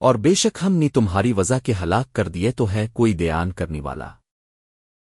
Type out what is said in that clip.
اور بے شک ہم نے تمہاری وضع کے ہلاک کر دیے تو ہے کوئی دیان کرنے والا۔